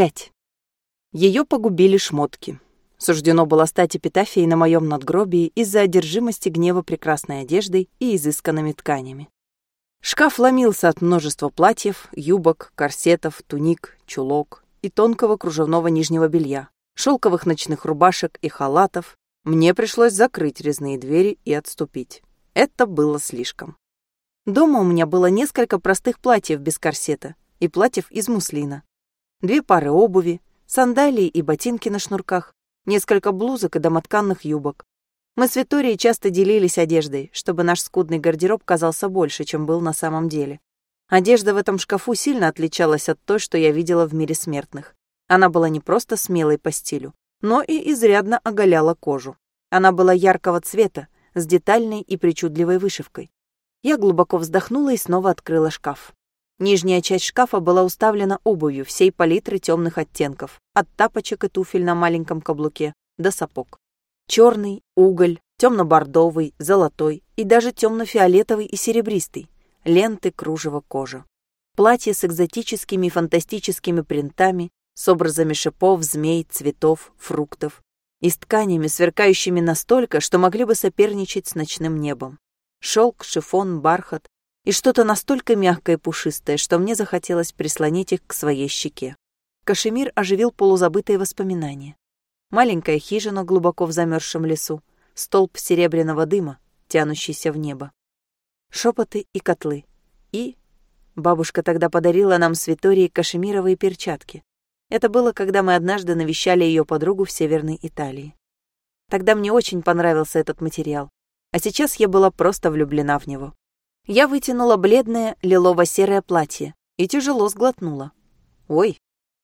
Пять. Ее погубили шмотки. Суждено было стать эпитафией на моем надгробии из-за одержимости гнева прекрасной одеждой и изысканными тканями. Шкаф ломился от множества платьев, юбок, корсетов, туник, чулок и тонкого кружевного нижнего белья, шелковых ночных рубашек и халатов. Мне пришлось закрыть резные двери и отступить. Это было слишком. Дома у меня было несколько простых платьев без корсета и платьев из муслина, две пары обуви, сандалии и ботинки на шнурках, несколько блузок и домотканных юбок. Мы с Виторией часто делились одеждой, чтобы наш скудный гардероб казался больше, чем был на самом деле. Одежда в этом шкафу сильно отличалась от той, что я видела в мире смертных. Она была не просто смелой по стилю, но и изрядно оголяла кожу. Она была яркого цвета, с детальной и причудливой вышивкой. Я глубоко вздохнула и снова открыла шкаф. Нижняя часть шкафа была уставлена обувью всей палитры темных оттенков, от тапочек и туфель на маленьком каблуке до сапог. Черный, уголь, темно-бордовый, золотой и даже темно-фиолетовый и серебристый, ленты, кружево, кожа. Платье с экзотическими фантастическими принтами, с образами шипов, змей, цветов, фруктов и с тканями, сверкающими настолько, что могли бы соперничать с ночным небом. Шелк, шифон, бархат, и что-то настолько мягкое и пушистое, что мне захотелось прислонить их к своей щеке. Кашемир оживил полузабытые воспоминания. Маленькая хижина глубоко в замерзшем лесу, столб серебряного дыма, тянущийся в небо. Шепоты и котлы. И бабушка тогда подарила нам с Виторией кашемировые перчатки. Это было, когда мы однажды навещали ее подругу в Северной Италии. Тогда мне очень понравился этот материал, а сейчас я была просто влюблена в него. Я вытянула бледное лилово-серое платье и тяжело сглотнула. Ой,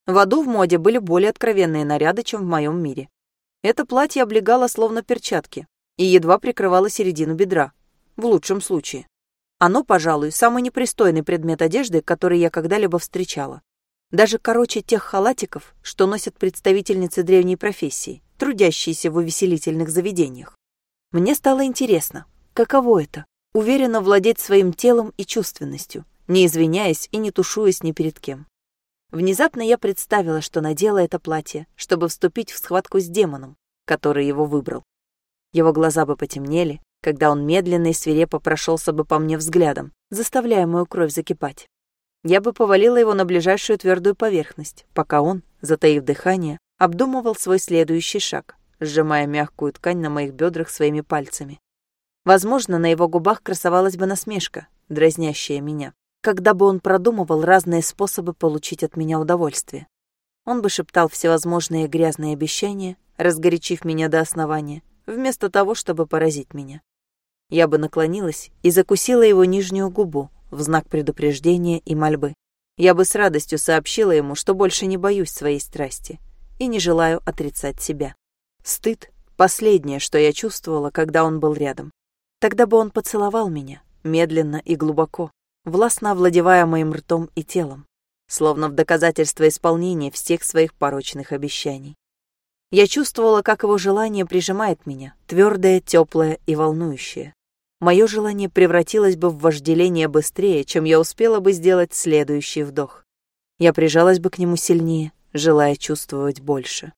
в аду в моде были более откровенные наряды, чем в моем мире. Это платье облегало словно перчатки и едва прикрывало середину бедра, в лучшем случае. Оно, пожалуй, самый непристойный предмет одежды, который я когда-либо встречала. Даже короче тех халатиков, что носят представительницы древней профессии, трудящиеся в увеселительных заведениях. Мне стало интересно, каково это уверенно владеть своим телом и чувственностью, не извиняясь и не тушуясь ни перед кем. Внезапно я представила, что надела это платье, чтобы вступить в схватку с демоном, который его выбрал. Его глаза бы потемнели, когда он медленно и свирепо прошелся бы по мне взглядом, заставляя мою кровь закипать. Я бы повалила его на ближайшую твердую поверхность, пока он, затаив дыхание, обдумывал свой следующий шаг, сжимая мягкую ткань на моих бедрах своими пальцами. Возможно, на его губах красовалась бы насмешка, дразнящая меня, когда бы он продумывал разные способы получить от меня удовольствие. Он бы шептал всевозможные грязные обещания, разгорячив меня до основания, вместо того, чтобы поразить меня. Я бы наклонилась и закусила его нижнюю губу в знак предупреждения и мольбы. Я бы с радостью сообщила ему, что больше не боюсь своей страсти и не желаю отрицать себя. Стыд — последнее, что я чувствовала, когда он был рядом. Тогда бы он поцеловал меня, медленно и глубоко, властно овладевая моим ртом и телом, словно в доказательство исполнения всех своих порочных обещаний. Я чувствовала, как его желание прижимает меня, твердое, теплое и волнующее. Мое желание превратилось бы в вожделение быстрее, чем я успела бы сделать следующий вдох. Я прижалась бы к нему сильнее, желая чувствовать больше.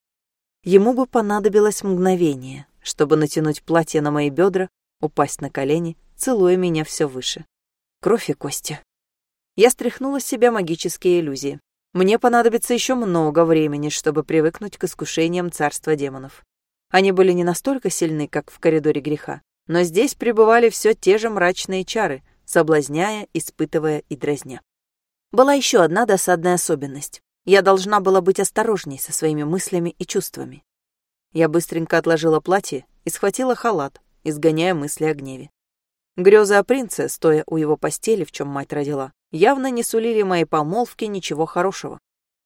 Ему бы понадобилось мгновение, чтобы натянуть платье на мои бедра упасть на колени, целуя меня все выше. Кровь и кости. Я стряхнула с себя магические иллюзии. Мне понадобится еще много времени, чтобы привыкнуть к искушениям царства демонов. Они были не настолько сильны, как в коридоре греха, но здесь пребывали все те же мрачные чары, соблазняя, испытывая и дразня. Была еще одна досадная особенность. Я должна была быть осторожней со своими мыслями и чувствами. Я быстренько отложила платье и схватила халат, изгоняя мысли о гневе. Грезы о принце, стоя у его постели, в чем мать родила, явно не сулили моей помолвке ничего хорошего.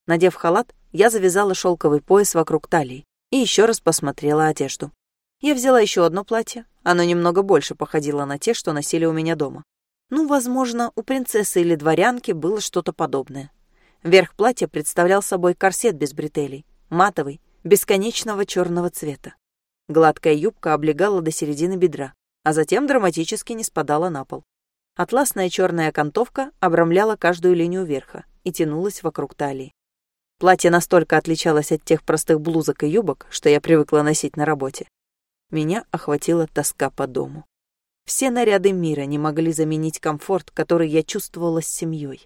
Надев халат, я завязала шелковый пояс вокруг талии и еще раз посмотрела одежду. Я взяла еще одно платье, оно немного больше походило на те, что носили у меня дома. Ну, возможно, у принцессы или дворянки было что-то подобное. Верх платья представлял собой корсет без бретелей, матовый, бесконечного черного цвета. Гладкая юбка облегала до середины бедра, а затем драматически не спадала на пол. Атласная черная окантовка обрамляла каждую линию верха и тянулась вокруг талии. Платье настолько отличалось от тех простых блузок и юбок, что я привыкла носить на работе. Меня охватила тоска по дому. Все наряды мира не могли заменить комфорт, который я чувствовала с семьей.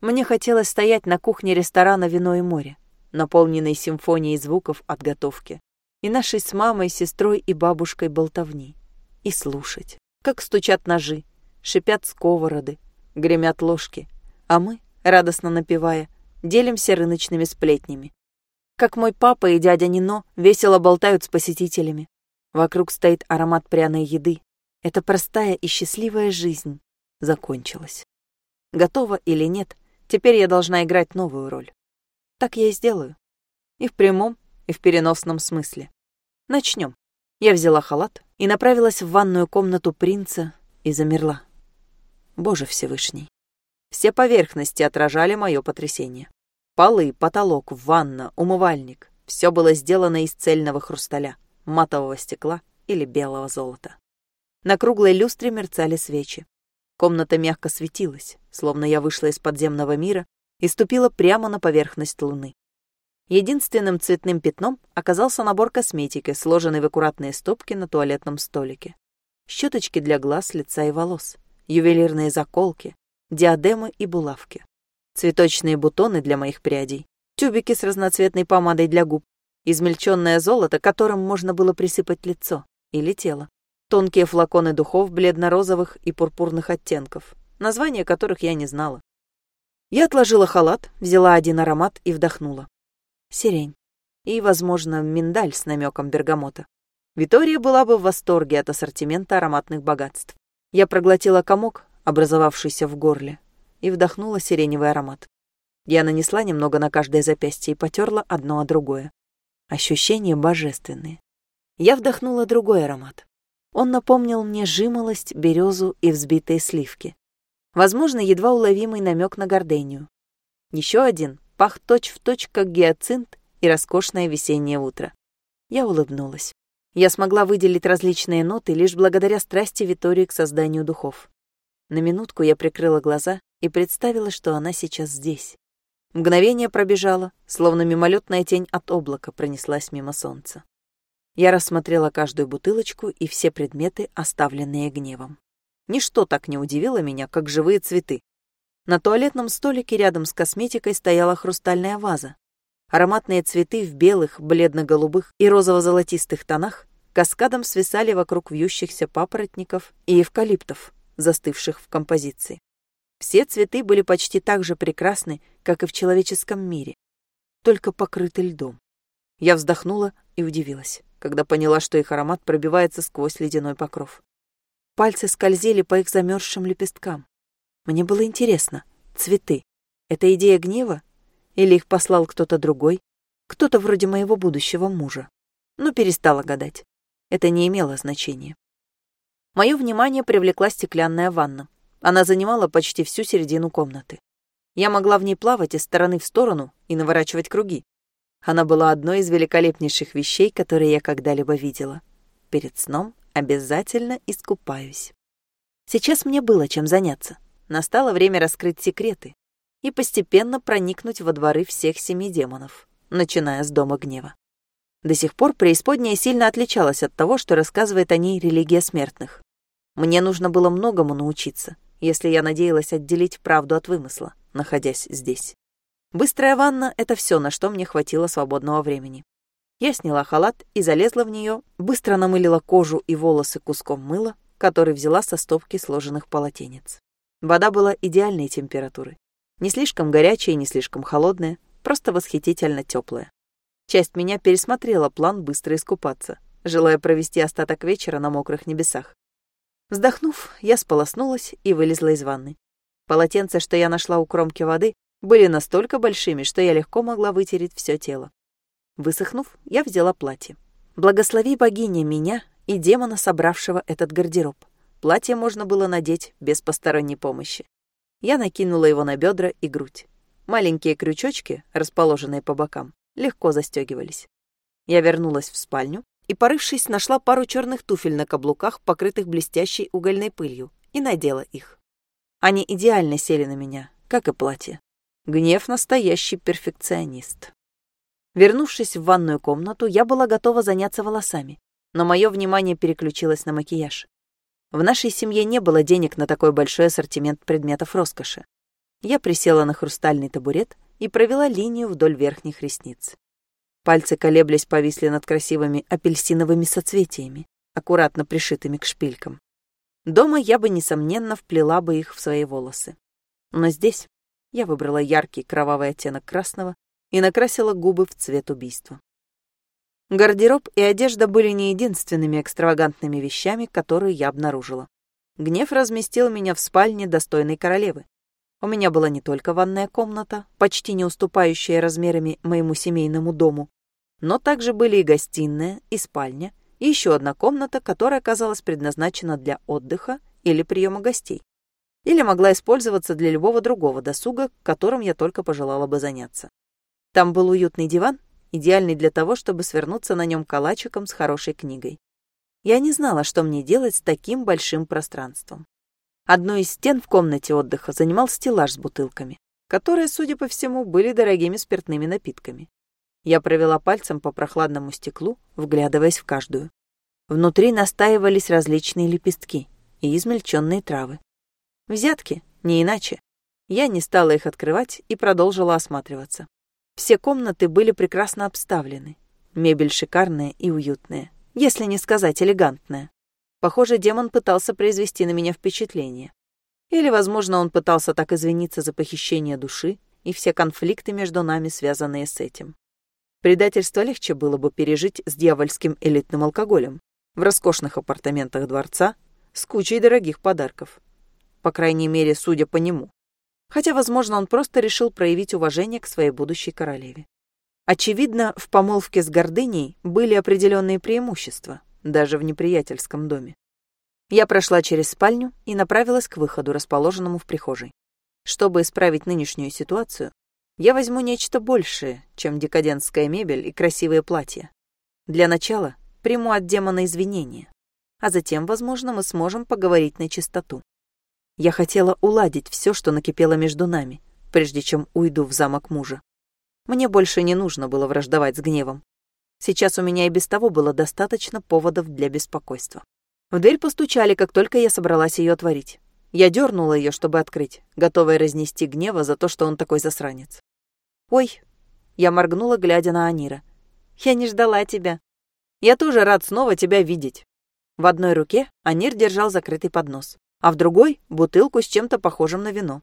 Мне хотелось стоять на кухне ресторана «Вино и море», наполненной симфонией звуков от готовки, и нашей с мамой, сестрой и бабушкой болтовни, и слушать, как стучат ножи, шипят сковороды, гремят ложки, а мы, радостно напевая, делимся рыночными сплетнями. Как мой папа и дядя Нино весело болтают с посетителями. Вокруг стоит аромат пряной еды. Эта простая и счастливая жизнь закончилась. Готова или нет, теперь я должна играть новую роль. Так я и сделаю. И в прямом, и в переносном смысле. Начнем. Я взяла халат и направилась в ванную комнату принца и замерла. Боже Всевышний. Все поверхности отражали мое потрясение. Полы, потолок, ванна, умывальник — все было сделано из цельного хрусталя, матового стекла или белого золота. На круглой люстре мерцали свечи. Комната мягко светилась, словно я вышла из подземного мира и ступила прямо на поверхность луны. Единственным цветным пятном оказался набор косметики, сложенный в аккуратные стопки на туалетном столике. Щеточки для глаз, лица и волос, ювелирные заколки, диадемы и булавки, цветочные бутоны для моих прядей, тюбики с разноцветной помадой для губ, измельченное золото, которым можно было присыпать лицо или тело, тонкие флаконы духов бледно-розовых и пурпурных оттенков, названия которых я не знала. Я отложила халат, взяла один аромат и вдохнула. Сирень. И, возможно, миндаль с намеком бергамота. Витория была бы в восторге от ассортимента ароматных богатств. Я проглотила комок, образовавшийся в горле, и вдохнула сиреневый аромат. Я нанесла немного на каждое запястье и потерла одно о другое. Ощущения божественные. Я вдохнула другой аромат. Он напомнил мне жимолость, березу и взбитые сливки. Возможно, едва уловимый намек на гордению. Еще один пах точь-в-точь, точь, как гиацинт и роскошное весеннее утро. Я улыбнулась. Я смогла выделить различные ноты лишь благодаря страсти Витории к созданию духов. На минутку я прикрыла глаза и представила, что она сейчас здесь. Мгновение пробежало, словно мимолетная тень от облака пронеслась мимо солнца. Я рассмотрела каждую бутылочку и все предметы, оставленные гневом. Ничто так не удивило меня, как живые цветы. На туалетном столике рядом с косметикой стояла хрустальная ваза. Ароматные цветы в белых, бледно-голубых и розово-золотистых тонах каскадом свисали вокруг вьющихся папоротников и эвкалиптов, застывших в композиции. Все цветы были почти так же прекрасны, как и в человеческом мире, только покрыты льдом. Я вздохнула и удивилась, когда поняла, что их аромат пробивается сквозь ледяной покров. Пальцы скользили по их замерзшим лепесткам. Мне было интересно, цветы — это идея гнева? Или их послал кто-то другой? Кто-то вроде моего будущего мужа. Но перестала гадать. Это не имело значения. Мое внимание привлекла стеклянная ванна. Она занимала почти всю середину комнаты. Я могла в ней плавать из стороны в сторону и наворачивать круги. Она была одной из великолепнейших вещей, которые я когда-либо видела. Перед сном обязательно искупаюсь. Сейчас мне было чем заняться. Настало время раскрыть секреты и постепенно проникнуть во дворы всех семи демонов, начиная с Дома Гнева. До сих пор преисподняя сильно отличалась от того, что рассказывает о ней религия смертных. Мне нужно было многому научиться, если я надеялась отделить правду от вымысла, находясь здесь. Быстрая ванна — это все, на что мне хватило свободного времени. Я сняла халат и залезла в нее, быстро намылила кожу и волосы куском мыла, который взяла со стопки сложенных полотенец. Вода была идеальной температуры. Не слишком горячая не слишком холодная, просто восхитительно теплая. Часть меня пересмотрела план быстро искупаться, желая провести остаток вечера на мокрых небесах. Вздохнув, я сполоснулась и вылезла из ванны. Полотенца, что я нашла у кромки воды, были настолько большими, что я легко могла вытереть все тело. Высохнув, я взяла платье. Благослови богиня меня и демона, собравшего этот гардероб. Платье можно было надеть без посторонней помощи. Я накинула его на бедра и грудь. Маленькие крючочки, расположенные по бокам, легко застегивались. Я вернулась в спальню и, порывшись, нашла пару черных туфель на каблуках, покрытых блестящей угольной пылью, и надела их. Они идеально сели на меня, как и платье. Гнев настоящий перфекционист. Вернувшись в ванную комнату, я была готова заняться волосами, но мое внимание переключилось на макияж. В нашей семье не было денег на такой большой ассортимент предметов роскоши. Я присела на хрустальный табурет и провела линию вдоль верхних ресниц. Пальцы колеблясь повисли над красивыми апельсиновыми соцветиями, аккуратно пришитыми к шпилькам. Дома я бы, несомненно, вплела бы их в свои волосы. Но здесь я выбрала яркий кровавый оттенок красного и накрасила губы в цвет убийства. Гардероб и одежда были не единственными экстравагантными вещами, которые я обнаружила. Гнев разместил меня в спальне достойной королевы. У меня была не только ванная комната, почти не уступающая размерами моему семейному дому, но также были и гостиная, и спальня, и еще одна комната, которая оказалась предназначена для отдыха или приема гостей, или могла использоваться для любого другого досуга, которым я только пожелала бы заняться. Там был уютный диван, идеальный для того, чтобы свернуться на нем калачиком с хорошей книгой. Я не знала, что мне делать с таким большим пространством. Одну из стен в комнате отдыха занимал стеллаж с бутылками, которые, судя по всему, были дорогими спиртными напитками. Я провела пальцем по прохладному стеклу, вглядываясь в каждую. Внутри настаивались различные лепестки и измельченные травы. Взятки, не иначе. Я не стала их открывать и продолжила осматриваться. Все комнаты были прекрасно обставлены. Мебель шикарная и уютная, если не сказать элегантная. Похоже, демон пытался произвести на меня впечатление. Или, возможно, он пытался так извиниться за похищение души и все конфликты между нами, связанные с этим. Предательство легче было бы пережить с дьявольским элитным алкоголем в роскошных апартаментах дворца с кучей дорогих подарков. По крайней мере, судя по нему хотя, возможно, он просто решил проявить уважение к своей будущей королеве. Очевидно, в помолвке с гордыней были определенные преимущества, даже в неприятельском доме. Я прошла через спальню и направилась к выходу, расположенному в прихожей. Чтобы исправить нынешнюю ситуацию, я возьму нечто большее, чем декадентская мебель и красивые платья. Для начала приму от демона извинения, а затем, возможно, мы сможем поговорить на чистоту. Я хотела уладить все, что накипело между нами, прежде чем уйду в замок мужа. Мне больше не нужно было враждовать с гневом. Сейчас у меня и без того было достаточно поводов для беспокойства. В дверь постучали, как только я собралась ее отворить. Я дернула ее, чтобы открыть, готовая разнести гнева за то, что он такой засранец. «Ой!» Я моргнула, глядя на Анира. «Я не ждала тебя. Я тоже рад снова тебя видеть». В одной руке Анир держал закрытый поднос а в другой — бутылку с чем-то похожим на вино.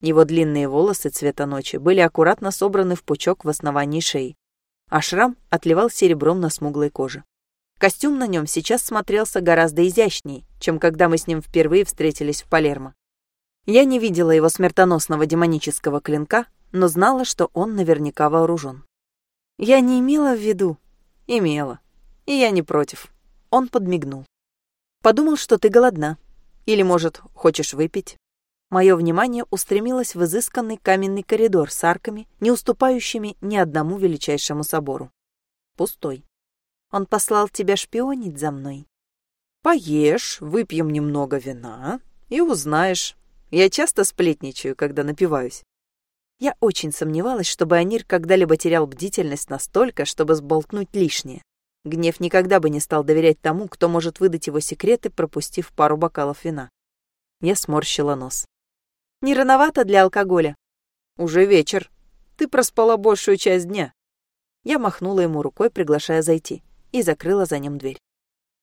Его длинные волосы цвета ночи были аккуратно собраны в пучок в основании шеи, а шрам отливал серебром на смуглой коже. Костюм на нем сейчас смотрелся гораздо изящней, чем когда мы с ним впервые встретились в Палермо. Я не видела его смертоносного демонического клинка, но знала, что он наверняка вооружен. Я не имела в виду. Имела. И я не против. Он подмигнул. Подумал, что ты голодна. Или, может, хочешь выпить?» Мое внимание устремилось в изысканный каменный коридор с арками, не уступающими ни одному величайшему собору. Пустой. Он послал тебя шпионить за мной. Поешь, выпьем немного вина и узнаешь. Я часто сплетничаю, когда напиваюсь. Я очень сомневалась, чтобы Анир когда-либо терял бдительность настолько, чтобы сболтнуть лишнее. Гнев никогда бы не стал доверять тому, кто может выдать его секреты, пропустив пару бокалов вина. Я сморщила нос. «Не рановато для алкоголя?» «Уже вечер. Ты проспала большую часть дня». Я махнула ему рукой, приглашая зайти, и закрыла за ним дверь.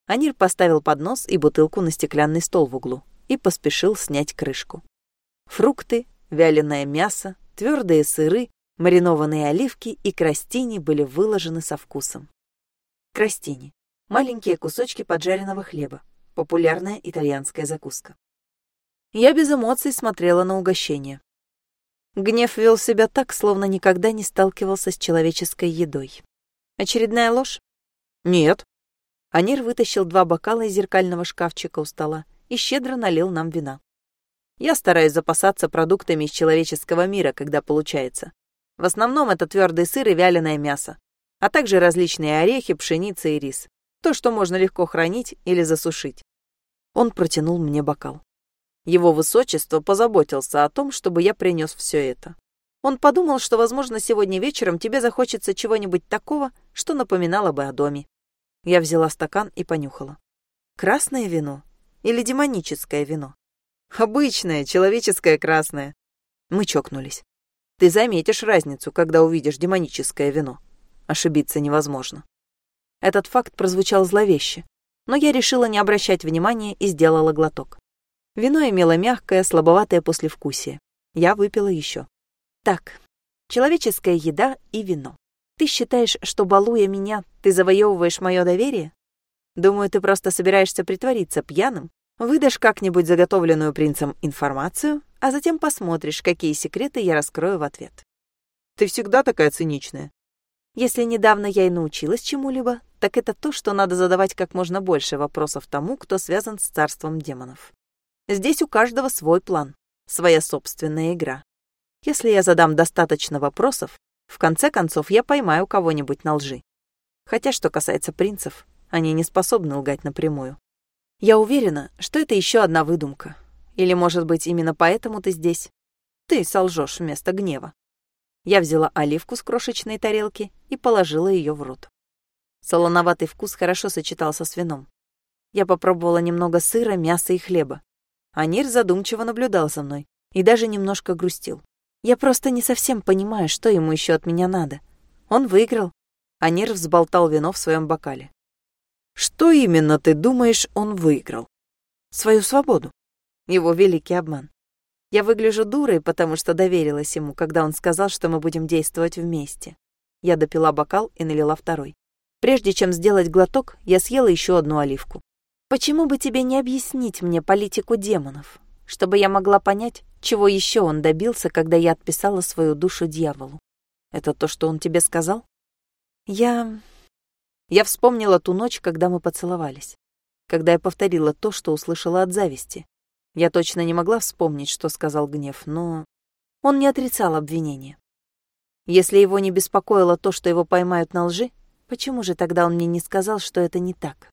Анир поставил поднос и бутылку на стеклянный стол в углу и поспешил снять крышку. Фрукты, вяленое мясо, твердые сыры, маринованные оливки и крастини были выложены со вкусом. Крастини. Маленькие кусочки поджаренного хлеба. Популярная итальянская закуска. Я без эмоций смотрела на угощение. Гнев вел себя так, словно никогда не сталкивался с человеческой едой. Очередная ложь? Нет. Анир вытащил два бокала из зеркального шкафчика у стола и щедро налил нам вина. Я стараюсь запасаться продуктами из человеческого мира, когда получается. В основном это твердый сыр и вяленое мясо а также различные орехи, пшеница и рис. То, что можно легко хранить или засушить. Он протянул мне бокал. Его высочество позаботился о том, чтобы я принес все это. Он подумал, что, возможно, сегодня вечером тебе захочется чего-нибудь такого, что напоминало бы о доме. Я взяла стакан и понюхала. Красное вино или демоническое вино? Обычное, человеческое красное. Мы чокнулись. Ты заметишь разницу, когда увидишь демоническое вино. Ошибиться невозможно. Этот факт прозвучал зловеще, но я решила не обращать внимания и сделала глоток. Вино имело мягкое, слабоватое послевкусие. Я выпила еще. Так, человеческая еда и вино. Ты считаешь, что, балуя меня, ты завоевываешь мое доверие? Думаю, ты просто собираешься притвориться пьяным, выдашь как-нибудь заготовленную принцем информацию, а затем посмотришь, какие секреты я раскрою в ответ. Ты всегда такая циничная. Если недавно я и научилась чему-либо, так это то, что надо задавать как можно больше вопросов тому, кто связан с царством демонов. Здесь у каждого свой план, своя собственная игра. Если я задам достаточно вопросов, в конце концов я поймаю кого-нибудь на лжи. Хотя, что касается принцев, они не способны лгать напрямую. Я уверена, что это еще одна выдумка. Или, может быть, именно поэтому ты здесь? Ты солжешь вместо гнева. Я взяла оливку с крошечной тарелки и положила ее в рот. Солоноватый вкус хорошо сочетался с вином. Я попробовала немного сыра, мяса и хлеба. Анир задумчиво наблюдал за мной и даже немножко грустил. Я просто не совсем понимаю, что ему еще от меня надо. Он выиграл. Анир взболтал вино в своем бокале. Что именно ты думаешь, он выиграл? Свою свободу. Его великий обман. Я выгляжу дурой, потому что доверилась ему, когда он сказал, что мы будем действовать вместе. Я допила бокал и налила второй. Прежде чем сделать глоток, я съела еще одну оливку. Почему бы тебе не объяснить мне политику демонов, чтобы я могла понять, чего еще он добился, когда я отписала свою душу дьяволу? Это то, что он тебе сказал? Я... Я вспомнила ту ночь, когда мы поцеловались. Когда я повторила то, что услышала от зависти. Я точно не могла вспомнить, что сказал гнев, но он не отрицал обвинения. Если его не беспокоило то, что его поймают на лжи, почему же тогда он мне не сказал, что это не так?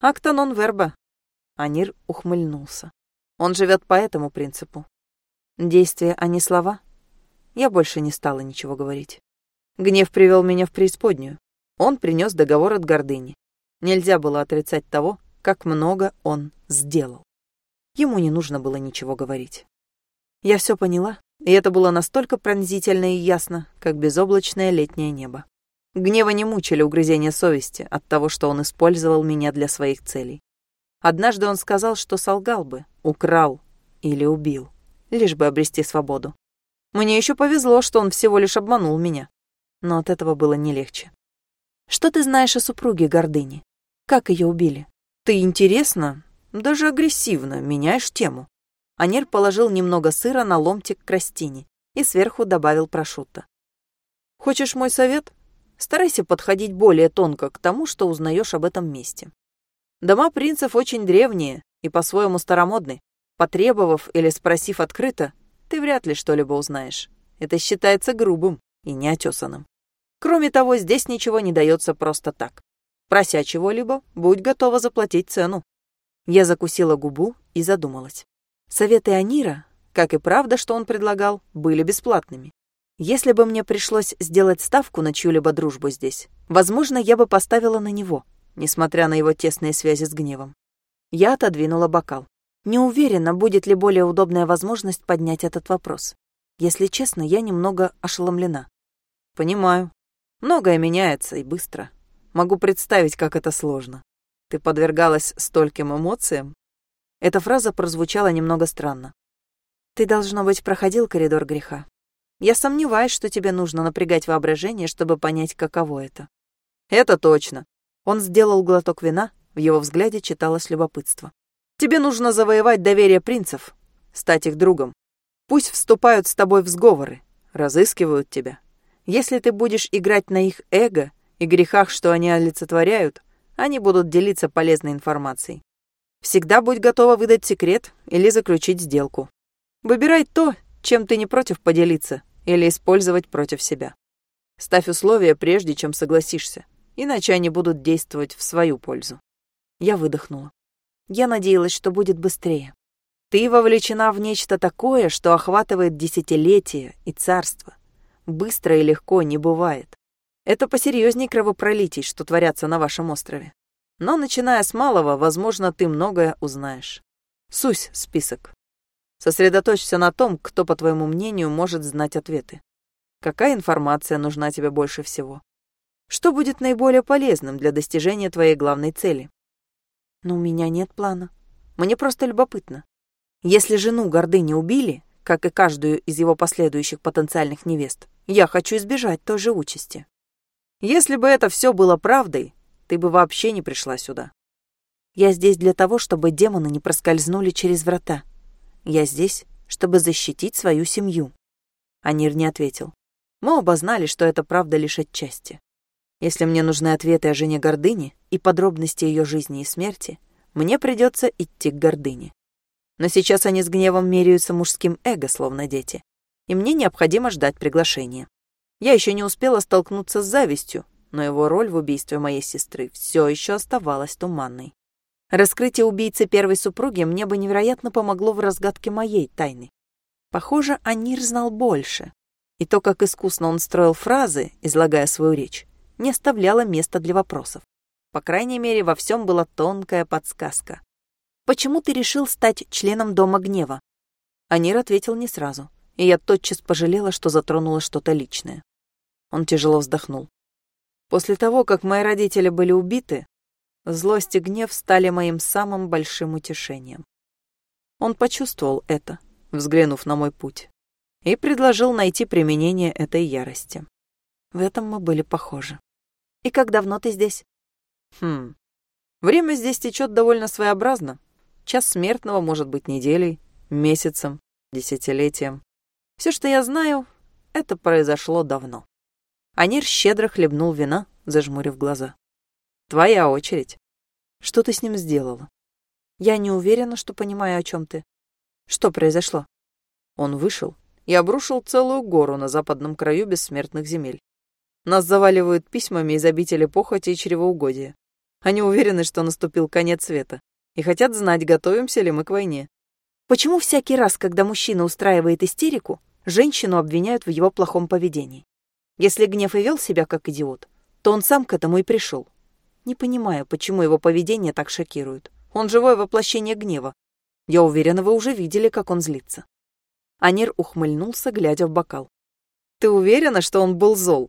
Акта нон верба. Анир ухмыльнулся. Он живет по этому принципу. Действия, а не слова. Я больше не стала ничего говорить. Гнев привел меня в преисподнюю. Он принес договор от гордыни. Нельзя было отрицать того, как много он сделал. Ему не нужно было ничего говорить. Я все поняла, и это было настолько пронзительно и ясно, как безоблачное летнее небо. Гнева не мучили угрызения совести от того, что он использовал меня для своих целей. Однажды он сказал, что солгал бы, украл или убил, лишь бы обрести свободу. Мне еще повезло, что он всего лишь обманул меня. Но от этого было не легче. Что ты знаешь о супруге Гордыни? Как ее убили? Ты интересно, даже агрессивно меняешь тему. Анер положил немного сыра на ломтик крастини и сверху добавил прошутто. Хочешь мой совет? Старайся подходить более тонко к тому, что узнаешь об этом месте. Дома принцев очень древние и по-своему старомодны. Потребовав или спросив открыто, ты вряд ли что-либо узнаешь. Это считается грубым и неотесанным. Кроме того, здесь ничего не дается просто так. Прося чего-либо, будь готова заплатить цену. Я закусила губу и задумалась. Советы Анира, как и правда, что он предлагал, были бесплатными. Если бы мне пришлось сделать ставку на чью-либо дружбу здесь, возможно, я бы поставила на него, несмотря на его тесные связи с гневом. Я отодвинула бокал. Не уверена, будет ли более удобная возможность поднять этот вопрос. Если честно, я немного ошеломлена. Понимаю. Многое меняется и быстро. Могу представить, как это сложно. Ты подвергалась стольким эмоциям? Эта фраза прозвучала немного странно. Ты, должно быть, проходил коридор греха. Я сомневаюсь, что тебе нужно напрягать воображение, чтобы понять, каково это. Это точно. Он сделал глоток вина, в его взгляде читалось любопытство. Тебе нужно завоевать доверие принцев, стать их другом. Пусть вступают с тобой в сговоры, разыскивают тебя. Если ты будешь играть на их эго и грехах, что они олицетворяют, они будут делиться полезной информацией. Всегда будь готова выдать секрет или заключить сделку. Выбирай то, чем ты не против поделиться или использовать против себя. Ставь условия, прежде чем согласишься, иначе они будут действовать в свою пользу. Я выдохнула. Я надеялась, что будет быстрее. Ты вовлечена в нечто такое, что охватывает десятилетия и царство. Быстро и легко не бывает. Это посерьезней кровопролитий, что творятся на вашем острове. Но, начиная с малого, возможно, ты многое узнаешь. Сусь список. Сосредоточься на том, кто, по твоему мнению, может знать ответы. Какая информация нужна тебе больше всего? Что будет наиболее полезным для достижения твоей главной цели? Но у меня нет плана. Мне просто любопытно. Если жену гордыни убили, как и каждую из его последующих потенциальных невест, я хочу избежать той же участи. Если бы это все было правдой, ты бы вообще не пришла сюда. Я здесь для того, чтобы демоны не проскользнули через врата. Я здесь, чтобы защитить свою семью. Анир не ответил. Мы оба знали, что это правда лишь отчасти. Если мне нужны ответы о жене Гордыни и подробности ее жизни и смерти, мне придется идти к Гордыне. Но сейчас они с гневом меряются мужским эго, словно дети. И мне необходимо ждать приглашения. Я еще не успела столкнуться с завистью, но его роль в убийстве моей сестры все еще оставалась туманной. Раскрытие убийцы первой супруги мне бы невероятно помогло в разгадке моей тайны. Похоже, Анир знал больше. И то, как искусно он строил фразы, излагая свою речь, не оставляло места для вопросов. По крайней мере, во всем была тонкая подсказка. «Почему ты решил стать членом Дома Гнева?» Анир ответил не сразу, и я тотчас пожалела, что затронула что-то личное. Он тяжело вздохнул. После того, как мои родители были убиты, злость и гнев стали моим самым большим утешением. Он почувствовал это, взглянув на мой путь, и предложил найти применение этой ярости. В этом мы были похожи. «И как давно ты здесь?» «Хм. Время здесь течет довольно своеобразно. Час смертного может быть неделей, месяцем, десятилетием. Все, что я знаю, это произошло давно. Анир щедро хлебнул вина, зажмурив глаза. «Твоя очередь. Что ты с ним сделала?» «Я не уверена, что понимаю, о чем ты. Что произошло?» Он вышел и обрушил целую гору на западном краю бессмертных земель. Нас заваливают письмами из обители похоти и чревоугодия. Они уверены, что наступил конец света, и хотят знать, готовимся ли мы к войне. Почему всякий раз, когда мужчина устраивает истерику, женщину обвиняют в его плохом поведении? Если гнев и вел себя как идиот, то он сам к этому и пришел. Не понимаю, почему его поведение так шокирует. Он живое воплощение гнева. Я уверена, вы уже видели, как он злится. Анир ухмыльнулся, глядя в бокал. Ты уверена, что он был зол?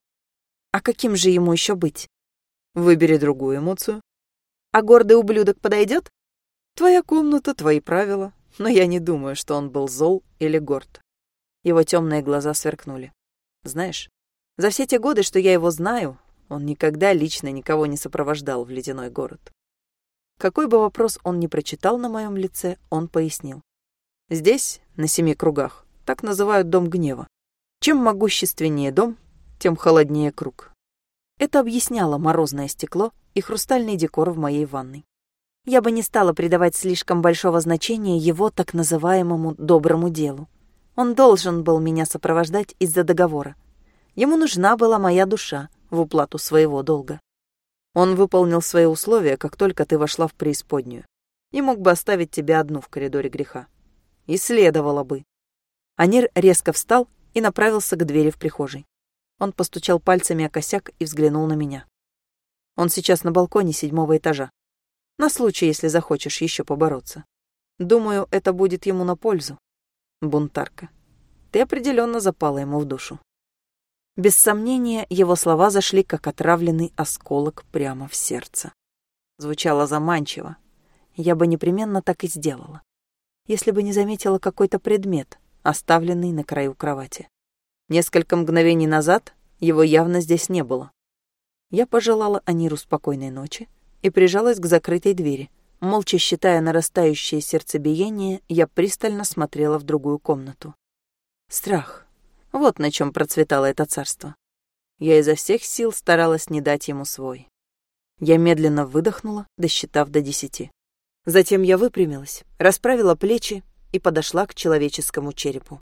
А каким же ему еще быть? Выбери другую эмоцию. А гордый ублюдок подойдет? Твоя комната, твои правила. Но я не думаю, что он был зол или горд. Его темные глаза сверкнули. Знаешь, за все те годы, что я его знаю, он никогда лично никого не сопровождал в ледяной город. Какой бы вопрос он ни прочитал на моем лице, он пояснил. Здесь, на семи кругах, так называют дом гнева. Чем могущественнее дом, тем холоднее круг. Это объясняло морозное стекло и хрустальный декор в моей ванной. Я бы не стала придавать слишком большого значения его так называемому «доброму делу». Он должен был меня сопровождать из-за договора, Ему нужна была моя душа в уплату своего долга. Он выполнил свои условия, как только ты вошла в преисподнюю, и мог бы оставить тебя одну в коридоре греха. И следовало бы. Анир резко встал и направился к двери в прихожей. Он постучал пальцами о косяк и взглянул на меня. Он сейчас на балконе седьмого этажа. На случай, если захочешь еще побороться. Думаю, это будет ему на пользу. Бунтарка. Ты определенно запала ему в душу. Без сомнения, его слова зашли, как отравленный осколок прямо в сердце. Звучало заманчиво. Я бы непременно так и сделала, если бы не заметила какой-то предмет, оставленный на краю кровати. Несколько мгновений назад его явно здесь не было. Я пожелала Аниру спокойной ночи и прижалась к закрытой двери. Молча считая нарастающее сердцебиение, я пристально смотрела в другую комнату. Страх, вот на чем процветало это царство. Я изо всех сил старалась не дать ему свой. Я медленно выдохнула, досчитав до десяти. Затем я выпрямилась, расправила плечи и подошла к человеческому черепу.